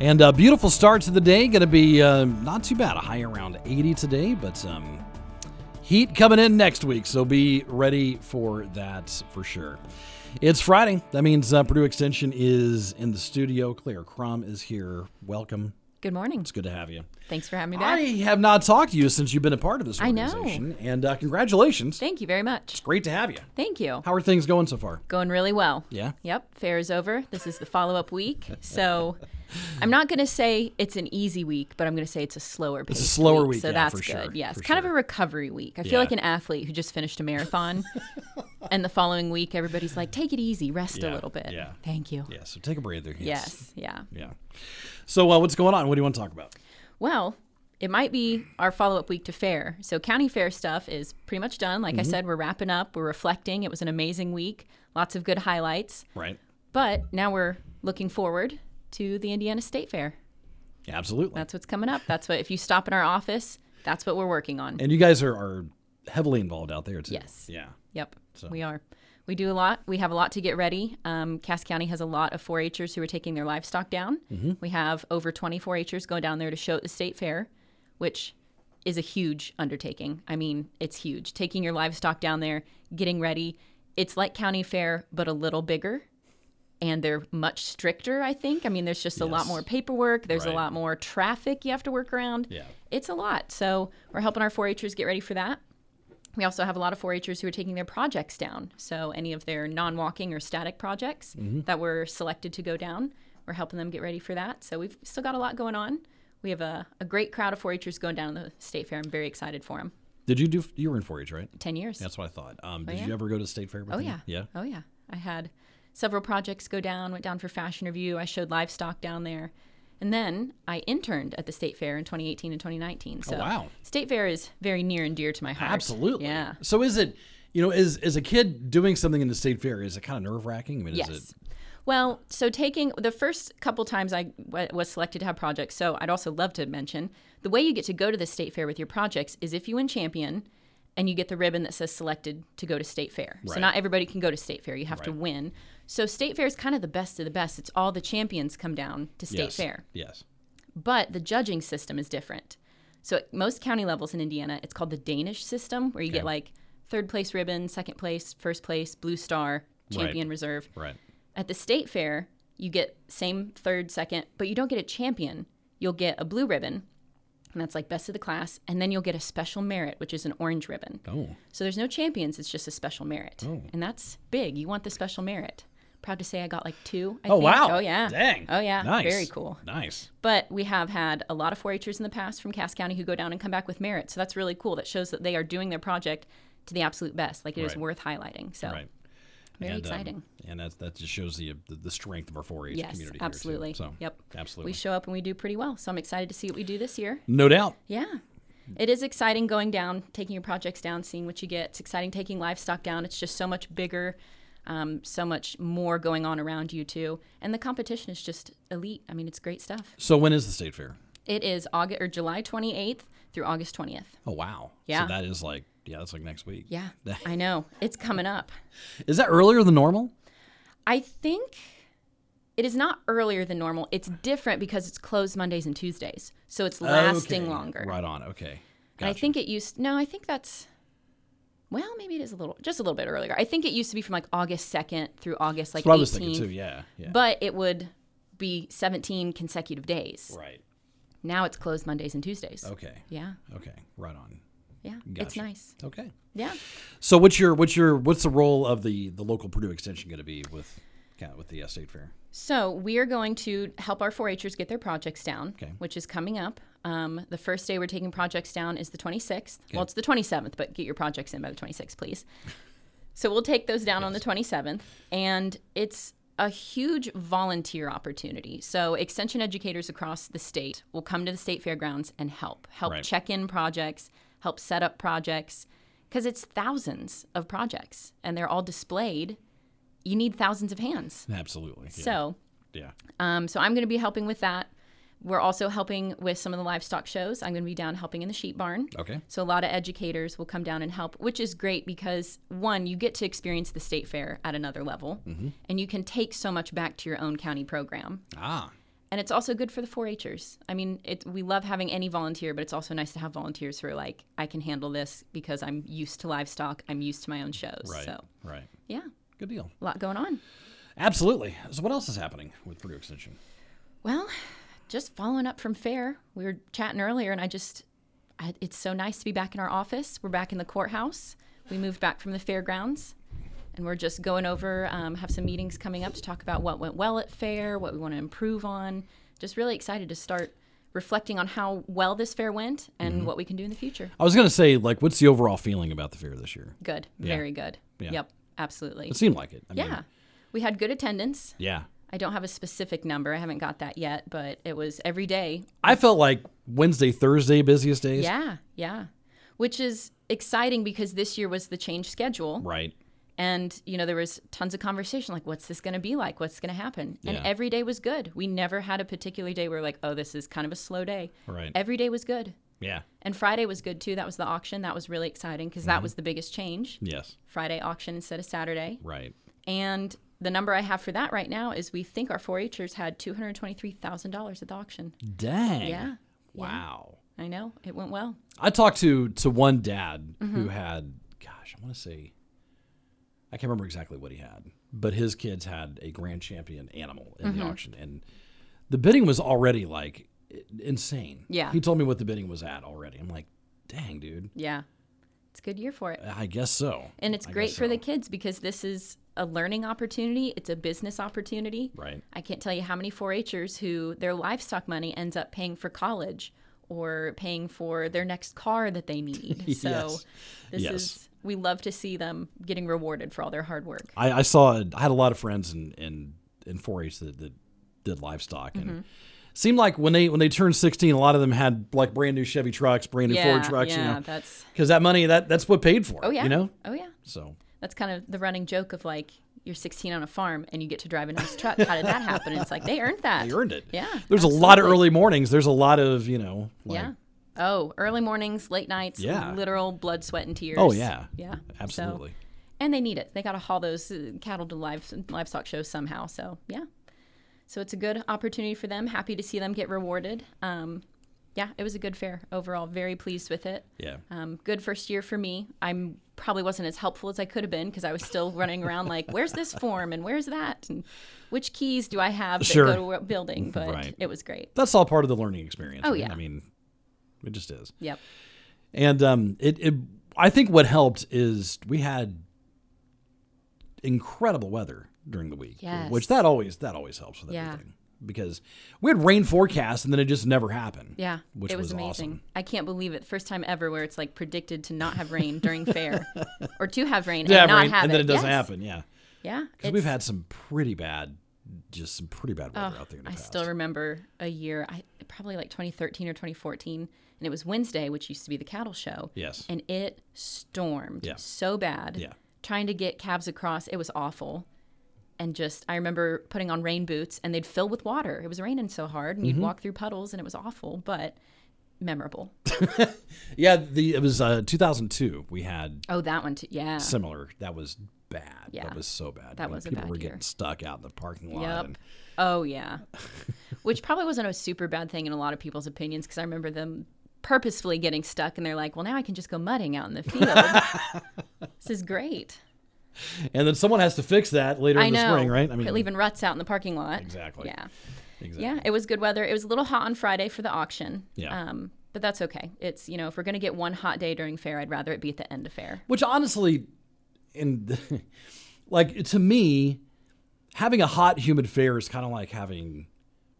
And a beautiful start to the day. Going to be uh, not too bad. A high around 80 today, but um, heat coming in next week. So be ready for that for sure. It's Friday. That means uh, Purdue Extension is in the studio. Claire Crum is here. Welcome. Good morning. It's good to have you. Thanks for having me back. I have not talked to you since you've been a part of this I know. And uh, congratulations. Thank you very much. It's great to have you. Thank you. How are things going so far? Going really well. Yeah. Yep. Fair is over. This is the follow up week. So I'm not going to say it's an easy week, but I'm going to say it's a slower pace. a slower week, So yeah, that's for good. sure, Yes. kind of a recovery week. I Yeah. feel like an athlete who just finished a marathon. and the following week, everybody's like, take it easy, rest Yeah, a little bit. yeah. Thank you. Yeah, so take a breather. Yes. Yeah. Yeah. So uh, what's going on? What do you want to talk about? Well, it might be our follow up week to fair. So, county fair stuff is pretty much done. Like I Mm-hmm. said, we're wrapping up, we're reflecting. It was an amazing week, lots of good highlights. Right. But now we're looking forward to the Indiana State Fair. Absolutely. That's what's coming up. That's what, if you stop in our office, that's what we're working on. and you guys are, are heavily involved out there too. Yes. Yeah. Yep, we are. We do a lot. We have a lot to get ready. Um, Cass County has a lot of 4-Hers who are taking their livestock down. We have over 20 4-Hers going down there to show at the state fair, which is a huge undertaking. I mean, it's huge. Taking your livestock down there, getting ready. It's like county fair, but a little bigger. And they're much stricter, I think. I mean, there's just a lot more paperwork. There's Right. a lot more traffic you have to work around. Yeah. It's a lot. So we're helping our 4-Hers get ready for that. We also have a lot of 4-Hers who are taking their projects down. So any of their non-walking or static projects Mm-hmm. that were selected to go down, we're helping them get ready for that. So we've still got a lot going on. We have a, a great crowd of 4-Hers going down to the state fair. I'm very excited for them. Did you do? You were in 4-H, right? 10 years. That's what I thought. Um, did Oh, yeah. you ever go to the state fair? With Oh them? yeah. Yeah. Oh yeah. I had several projects go down, went down for fashion review. I showed livestock down there. And then I interned at the state fair in 2018 and 2019. So Oh, wow. state fair is very near and dear to my heart. Absolutely. Yeah. So is it? You know, as as a kid doing something in the state fair, is it kind of nerve wracking? I mean, Yes. is it? Well, so taking the first couple times I w- was selected to have projects, so I'd also love to mention the way you get to go to the state fair with your projects is if you win champion and you get the ribbon that says selected to go to state fair. So not everybody can go to state fair, you have to win. So state fair is kind of the best of the best. It's all the champions come down to state yes. fair. Yes. But the judging system is different. So at most county levels in Indiana, it's called the Danish system, where you Okay. get like third place ribbon, second place, first place, blue star, champion reserve. Right. At the state fair, you get same third, second, but you don't get a champion. You'll get a blue ribbon, and that's like best of the class, and then you'll get a special merit, which is an orange ribbon. Oh. So there's no champions, it's just a special merit. Oh. And that's big. You want the special merit. Proud to say I got like two. I Oh think. wow. Oh yeah. Dang. Oh yeah. Nice. Very cool. Nice. But we have had a lot of 4-Hers in the past from Cass County who go down and come back with merit. So that's really cool. That shows that they are doing their project to the absolute best. Like it is Right. worth highlighting. So Right. Very and, um, exciting. and that that just shows the the, the strength of our 4-H yes, community. too. absolutely. So yep. absolutely. We show up and we do pretty well. So I'm excited to see what we do this year. no doubt. Yeah. It is exciting going down, taking your projects down, seeing what you get. It's exciting taking livestock down. It's just so much bigger, um, so much more going on around you too. And the competition is just elite. I mean, it's great stuff. So when is the state fair? It is August or July 28th through August 20th. Oh wow. Yeah. So that is like yeah, that's like next week. Yeah, I know. It's coming up. Is that earlier than normal? I think it is not earlier than normal. It's different because it's closed Mondays and Tuesdays. So it's lasting Okay. longer. Right on. Okay. And I think it used no, I think that's well, maybe it is a little just a little bit earlier. I think it used to be from like August 2nd through August like That's what I 18th. was thinking too. Yeah. Yeah. But it would be 17 consecutive days. right. Now it's closed Mondays and Tuesdays. Okay. Yeah. Okay. Right on. Yeah. It's nice. Okay. Yeah. So what's your what's your what's the role of the the local Purdue extension going to be with kind of with the state fair? So we are going to help our 4-Hers get their projects down, Okay. which is coming up. Um, the first day we're taking projects down is the 26th. Well, it's the 27th, but get your projects in by the 26th, please. so we'll take those down on the 27th, and it's a huge volunteer opportunity. So, extension educators across the state will come to the state fairgrounds and help, help Right. check in projects, help set up projects, because it's thousands of projects and they're all displayed. You need thousands of hands. Absolutely. Yeah. So, yeah. um, so I'm going to be helping with that. We're also helping with some of the livestock shows. I'm going to be down helping in the sheep barn. Okay. So a lot of educators will come down and help, which is great because one, you get to experience the state fair at another level, and you can take so much back to your own county program. Ah. And it's also good for the 4-Hers. I mean, it, we love having any volunteer, but it's also nice to have volunteers who are like, I can handle this because I'm used to livestock. I'm used to my own shows. Right. So Right. yeah, Good deal. a lot going on. Absolutely. So what else is happening with Purdue Extension? Well, just following up from fair, we were chatting earlier, and I just, I, it's so nice to be back in our office. We're back in the courthouse. We moved back from the fairgrounds, and we're just going over, um, have some meetings coming up to talk about what went well at fair, what we want to improve on. Just really excited to start reflecting on how well this fair went and what we can do in the future. I was going to say, like, what's the overall feeling about the fair this year? Good, Yeah. very good. Yeah. Yep, absolutely. It seemed like it. I mean, Yeah, we had good attendance. yeah. I don't have a specific number. I haven't got that yet, but it was every day I felt like Wednesday, Thursday, busiest days. Yeah, yeah. Which is exciting because this year was the change schedule. Right. And, you know, there was tons of conversation like, what's this going to be like? What's going to happen? And Yeah. every day was good. We never had a particular day where, like, oh, this is kind of a slow day. Right. Every day was good. Yeah. And Friday was good too. That was the auction. That was really exciting because Mm-hmm. that was the biggest change. Yes. Friday auction instead of Saturday. Right. And the number I have for that right now is we think our 4 Hers had $223,000 at the auction. Dang. Yeah. Wow. I know. It went well. I talked to to one dad Mm-hmm. who had, gosh, I want to say, I can't remember exactly what he had, but his kids had a grand champion animal in Mm-hmm. the auction, and the bidding was already like insane. Yeah. He told me what the bidding was at already. I'm like, dang, dude. Yeah. It's a good year for it. I guess so. And it's I great for the kids because this is a learning opportunity. It's a business opportunity. Right. I can't tell you how many 4-Hers who their livestock money ends up paying for college or paying for their next car that they need. So Yes. this Yes. is we love to see them getting rewarded for all their hard work. I, I saw. I had a lot of friends in in in 4-H that, that did livestock, Mm-hmm. and seemed like when they when they turned 16, a lot of them had like brand new Chevy trucks, brand new yeah, Ford trucks. yeah, you know, that's because that money that that's what paid for. oh yeah, You know. oh yeah. So That's kind of the running joke of like you're 16 on a farm and you get to drive a nice truck. How did that happen? And it's like they earned that. they earned it. Yeah. There's a lot of early mornings. There's a lot of you know. Like, Yeah. Oh, early mornings, late nights, Yeah. literal blood, sweat, and tears. Oh yeah. Yeah. Absolutely. So, and they need it. They got to haul those uh, cattle to live, livestock shows somehow. So, yeah. So it's a good opportunity for them. Happy to see them get rewarded. Um, yeah, it was a good fair overall. Very pleased with it. yeah. Um, good first year for me. I'm probably wasn't as helpful as I could have been because I was still running around like, where's this form and where's that and which keys do I have that Sure. go to a building? But Right. it was great. That's all part of the learning experience. Oh, right? yeah. I mean, it just is. Yep. And um, it, it, I think what helped is we had incredible weather during the week, Yes. which that always that always helps with Yeah. everything because we had rain forecast and then it just never happened. Yeah, which it was, was amazing. awesome. I can't believe it. First time ever where it's like predicted to not have rain during fair, or to have rain Yeah, and not rain, have and then it. it doesn't Yes. happen. Yeah, Yeah, because we've had some pretty bad, just some pretty bad weather oh, out there in the I past. still remember a year, I probably like 2013 or 2014, and it was Wednesday, which used to be the cattle show. Yes. and it stormed Yeah. so bad. Yeah. trying to get calves across, it was awful. And just, I remember putting on rain boots, and they'd fill with water. It was raining so hard, and Mm-hmm. you'd walk through puddles, and it was awful, but memorable. yeah, the it was uh, 2002. We had Oh, that one too. Yeah. similar. That was bad. Yeah. that was so bad. That I mean, was people were year. getting stuck out in the parking lot. Yep. and- Oh yeah. Which probably wasn't a super bad thing in a lot of people's opinions because I remember them purposefully getting stuck and they're like, "Well, now I can just go mudding out in the field. this is great." and then someone has to fix that later I in the know. spring, right? I Quit leaving ruts out in the parking lot. Exactly. Yeah. exactly. Yeah. It was good weather. It was a little hot on Friday for the auction. Yeah. Um, but that's okay. It's you know if we're gonna get one hot day during fair, I'd rather it be at the end of fair. Which honestly, in like to me, having a hot, humid fair is kind of like having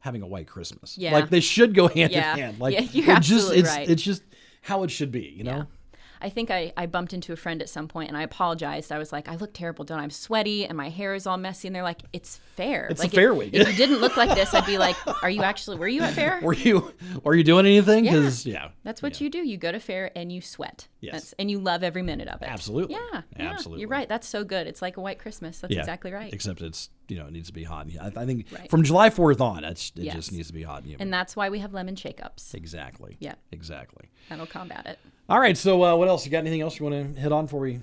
having a white Christmas. Yeah. Like they should go hand Yeah. in hand. Like Yeah, you're it just absolutely it's right. it's just how it should be. You know. I think I, I bumped into a friend at some point and I apologized. I was like, I look terrible, don't I? I'm sweaty and my hair is all messy. And they're like, it's fair. It's like, the fair if, week. if you didn't look like this, I'd be like, are you actually, were you at fair? Were you were you doing anything? Because yeah. That's what you do. You go to fair and you sweat. Yes. That's, and you love every minute of it. Absolutely. Yeah. yeah, Absolutely. You're right. That's so good. It's like a white Christmas. That's Yeah, exactly right. Except it's you know it needs to be hot. I, I think Right. from July Fourth on, it's, it Yes. just needs to be hot and humid. and that's why we have lemon shake-ups. exactly. Yeah. Exactly. That'll combat it. All right. So uh, what else? You got anything else you want to hit on before we?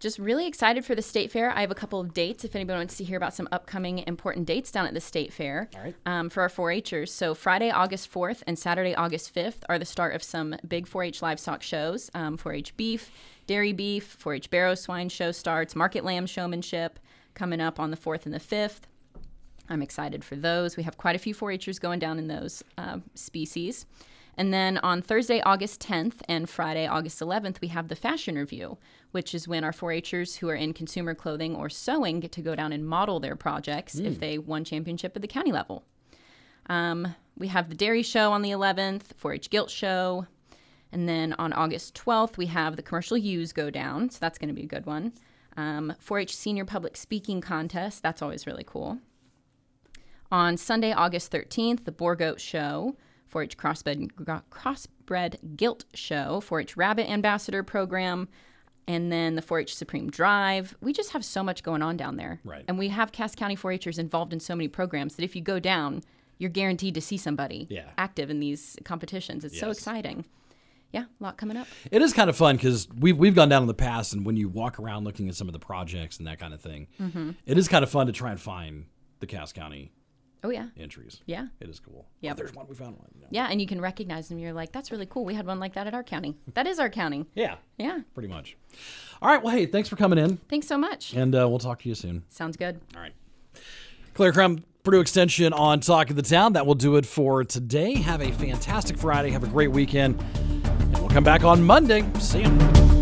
just really excited for the state fair. I have a couple of dates if anybody wants to hear about some upcoming important dates down at the state fair All right. um, for our 4-Hers. So Friday, August 4th and Saturday, August 5th are the start of some big 4-H livestock shows. Um, 4-H beef, dairy beef, 4-H barrow swine show starts, market lamb showmanship coming up on the 4th and the 5th. I'm excited for those. We have quite a few 4-Hers going down in those uh, species. And then on Thursday, August 10th and Friday, August 11th, we have the fashion review, which is when our 4-Hers who are in consumer clothing or sewing get to go down and model their projects if they won championship at the county level. Um, we have the dairy show on the 11th, 4-H Gilt show, and then on August 12th, we have the commercial ewes go down, so that's going to be a good one. Um, 4-H senior public speaking contest, that's always really cool. On Sunday, August 13th, the Boer Goat Show, 4 H Crossbred, Crossbred Gilt Show, 4 H Rabbit Ambassador Program, and then the 4 H Supreme Drive. We just have so much going on down there. Right. And we have Cass County 4 Hers involved in so many programs that if you go down, you're guaranteed to see somebody Yeah. active in these competitions. It's so exciting. Yeah, a lot coming up. It is kind of fun because we've we've gone down in the past, and when you walk around looking at some of the projects and that kind of thing, Mm-hmm. it is kind of fun to try and find the Cass County Oh, yeah. entries. Yeah. It is cool. yeah Oh, there's one. We found one. you know. Yeah, and you can recognize them. You're like, that's really cool. We had one like that at our county. That is our county. Yeah. Yeah. Pretty much. All right. Well, hey, thanks for coming in, Thanks so much. and uh, we'll talk to you soon. Sounds good. All right. Claire Crum, Purdue Extension on Talk of the Town. That will do it for today. Have a fantastic Friday. Have a great weekend. And we'll come back on Monday. See you.